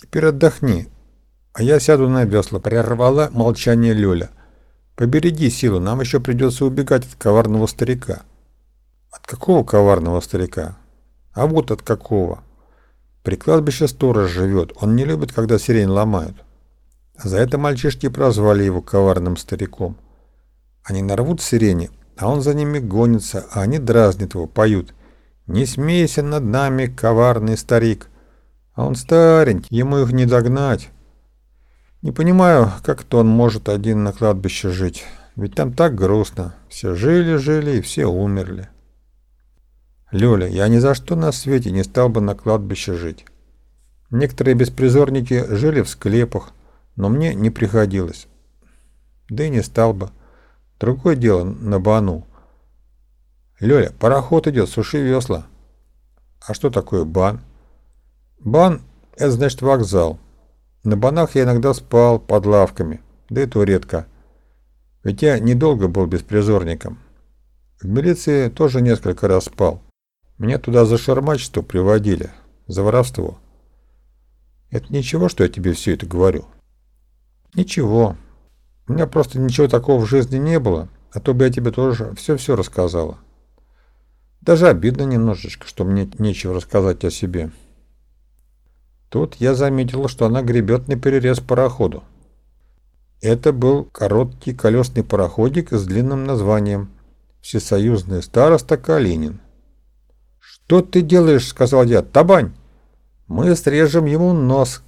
Теперь отдохни, а я сяду на весла, прервала молчание Лёля. Побереги силу, нам еще придется убегать от коварного старика. От какого коварного старика? А вот от какого. При кладбище сторож живет, он не любит, когда сирень ломают. За это мальчишки прозвали его коварным стариком. Они нарвут сирени, а он за ними гонится, а они дразнят его, поют. «Не смейся над нами, коварный старик!» А он старенький, ему их не догнать. Не понимаю, как-то он может один на кладбище жить. Ведь там так грустно. Все жили-жили и все умерли. Лёля, я ни за что на свете не стал бы на кладбище жить. Некоторые беспризорники жили в склепах, но мне не приходилось. Да и не стал бы. Другое дело на бану. Лёля, пароход идет, суши весла. А что такое бан? Бан — это значит вокзал. На банах я иногда спал под лавками, да и то редко. Ведь я недолго был беспризорником. В милиции тоже несколько раз спал. Меня туда за шармачество приводили, за воровство. Это ничего, что я тебе все это говорю? Ничего. У меня просто ничего такого в жизни не было, а то бы я тебе тоже все-все рассказала. Даже обидно немножечко, что мне нечего рассказать о себе. Тут я заметил, что она гребет на перерез пароходу. Это был короткий колесный пароходик с длинным названием «Всесоюзный староста Калинин». «Что ты делаешь?» — сказал я. «Табань! Мы срежем ему нос.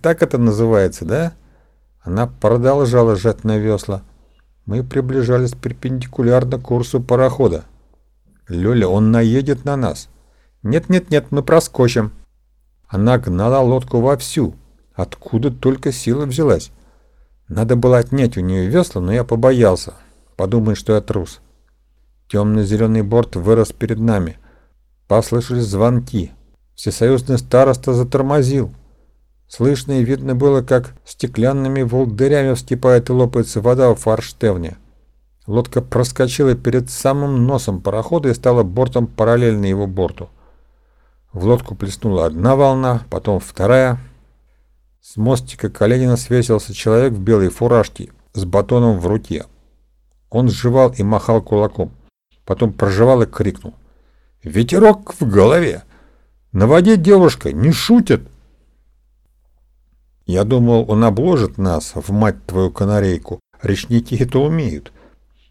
Так это называется, да?» Она продолжала жать на весла. Мы приближались перпендикулярно курсу парохода. «Лёля, он наедет на нас!» «Нет-нет-нет, мы проскочим!» Она гнала лодку вовсю. Откуда только сила взялась? Надо было отнять у нее весла, но я побоялся. Подумай, что я трус. Темно-зеленый борт вырос перед нами. Послышались звонки. Всесоюзный староста затормозил. Слышно и видно было, как стеклянными волдырями вскипает и лопается вода в форштевне. Лодка проскочила перед самым носом парохода и стала бортом параллельно его борту. В лодку плеснула одна волна, потом вторая. С мостика Калинина свесился человек в белой фуражке с батоном в руке. Он сживал и махал кулаком. Потом прожевал и крикнул. «Ветерок в голове! На воде девушка не шутит!» Я думал, он обложит нас, в мать твою канарейку. Речники это умеют.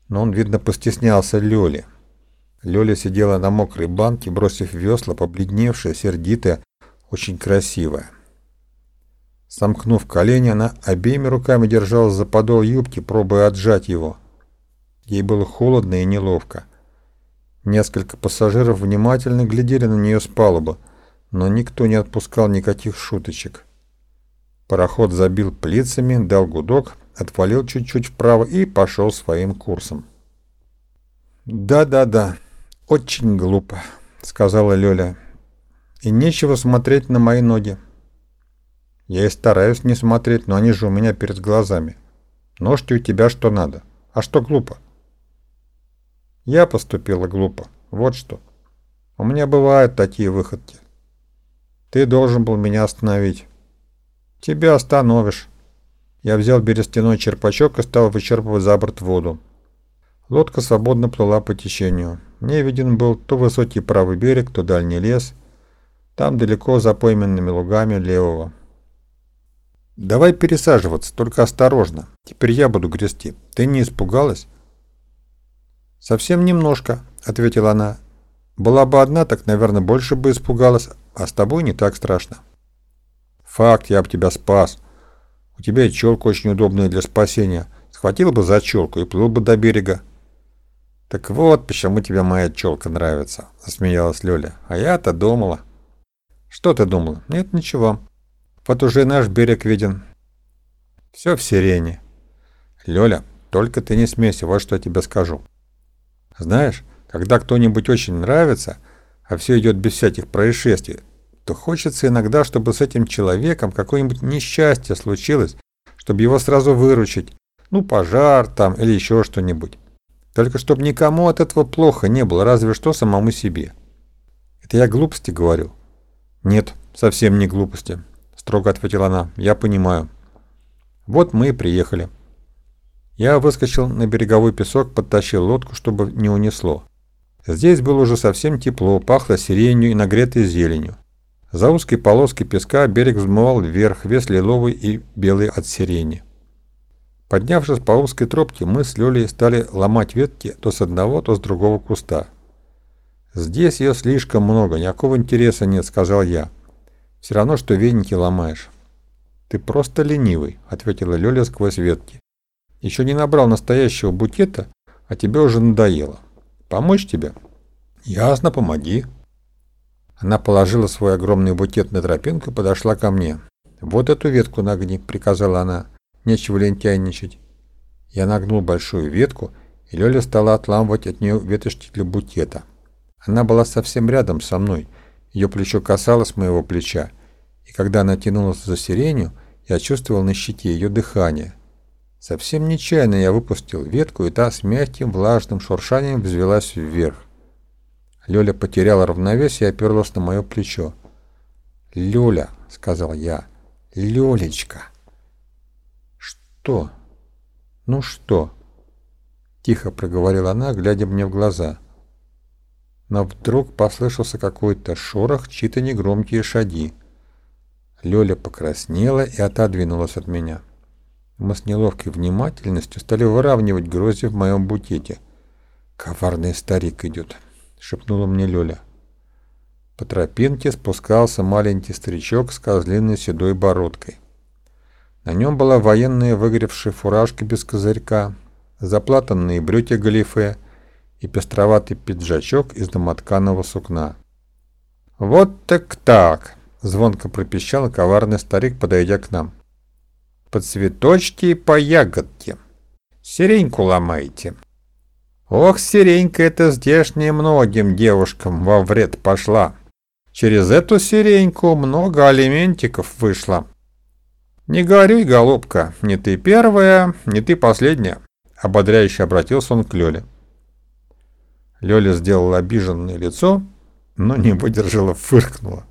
Но он, видно, постеснялся Лёли. Лёля сидела на мокрой банке, бросив весла, побледневшая, сердитая, очень красивая. Сомкнув колени, она обеими руками держалась за подол юбки, пробуя отжать его. Ей было холодно и неловко. Несколько пассажиров внимательно глядели на нее с палубы, но никто не отпускал никаких шуточек. Пароход забил плицами, дал гудок, отвалил чуть-чуть вправо и пошел своим курсом. «Да-да-да», «Очень глупо», — сказала Лёля. «И нечего смотреть на мои ноги». «Я и стараюсь не смотреть, но они же у меня перед глазами. Ножки у тебя что надо. А что глупо?» «Я поступила глупо. Вот что. У меня бывают такие выходки. Ты должен был меня остановить. Тебя остановишь». Я взял берестяной черпачок и стал вычерпывать за борт воду. Лодка свободно плыла по течению. Мне виден был то высокий правый берег, то дальний лес. Там далеко за пойменными лугами левого. «Давай пересаживаться, только осторожно. Теперь я буду грести. Ты не испугалась?» «Совсем немножко», — ответила она. «Была бы одна, так, наверное, больше бы испугалась, а с тобой не так страшно». «Факт, я бы тебя спас. У тебя и челка очень удобная для спасения. Схватил бы за челку и плыл бы до берега. «Так вот, почему тебе моя челка нравится», — засмеялась Лёля. «А я-то думала». «Что ты думала?» «Нет, ничего. Вот уже наш берег виден. Все в сирене». «Лёля, только ты не смейся, вот что я тебе скажу. Знаешь, когда кто-нибудь очень нравится, а все идет без всяких происшествий, то хочется иногда, чтобы с этим человеком какое-нибудь несчастье случилось, чтобы его сразу выручить. Ну, пожар там или еще что-нибудь. Только чтобы никому от этого плохо не было, разве что самому себе. Это я глупости говорю? Нет, совсем не глупости. Строго ответила она. «Я понимаю». Вот мы и приехали. Я выскочил на береговой песок, подтащил лодку, чтобы не унесло. Здесь было уже совсем тепло, пахло сиренью и нагретой зеленью. За узкой полоской песка берег взмывал вверх, весь лиловый и белый от сирени. Поднявшись по узкой тропке, мы с Лёлей стали ломать ветки то с одного, то с другого куста. «Здесь ее слишком много, никакого интереса нет», — сказал я. «Все равно, что веники ломаешь». «Ты просто ленивый», — ответила Лёля сквозь ветки. «Еще не набрал настоящего букета, а тебе уже надоело. Помочь тебе?» «Ясно, помоги». Она положила свой огромный букет на тропинку и подошла ко мне. «Вот эту ветку нагни», — приказала она. «Нечего лентяйничать». Я нагнул большую ветку, и Лёля стала отламывать от нее веточки для букета. Она была совсем рядом со мной, ее плечо касалось моего плеча, и когда она тянулась за сиренью, я чувствовал на щеке ее дыхание. Совсем нечаянно я выпустил ветку, и та с мягким влажным шуршанием взвелась вверх. Лёля потеряла равновесие и оперлась на мое плечо. «Лёля», — сказал я, — «Лёлечка». «Что? Ну что?» — тихо проговорила она, глядя мне в глаза. Но вдруг послышался какой-то шорох, чьи-то негромкие шаги. Лёля покраснела и отодвинулась от меня. Мы с неловкой внимательностью стали выравнивать грозди в моем букете. «Коварный старик идет», — шепнула мне Лёля. По тропинке спускался маленький старичок с козлиной седой бородкой. На нем была военная выгоревшая фуражка без козырька, заплатанные брюки галифе и пестроватый пиджачок из домотканого сукна. «Вот так так!» — звонко пропищал коварный старик, подойдя к нам. «По цветочки и по ягодке. Сиреньку ломайте». «Ох, сиренька эта здешняя многим девушкам во вред пошла. Через эту сиреньку много алиментиков вышло». «Не горюй, голубка, не ты первая, не ты последняя», — ободряюще обратился он к Лёле. Лёля сделала обиженное лицо, но не выдержала, фыркнула.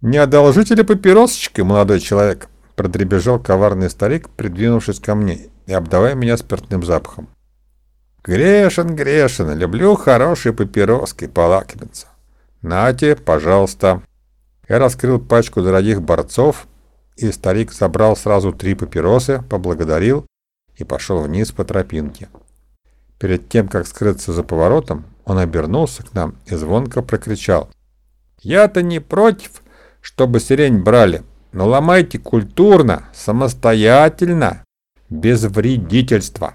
«Не одолжите ли папиросочки, молодой человек?» Продребежал коварный старик, придвинувшись ко мне и обдавая меня спиртным запахом. «Грешен, грешен, люблю хорошие папироски полакомиться. Нате, пожалуйста». Я раскрыл пачку дорогих борцов, и старик собрал сразу три папиросы, поблагодарил и пошел вниз по тропинке. Перед тем, как скрыться за поворотом, он обернулся к нам и звонко прокричал. «Я-то не против, чтобы сирень брали, но ломайте культурно, самостоятельно, без вредительства».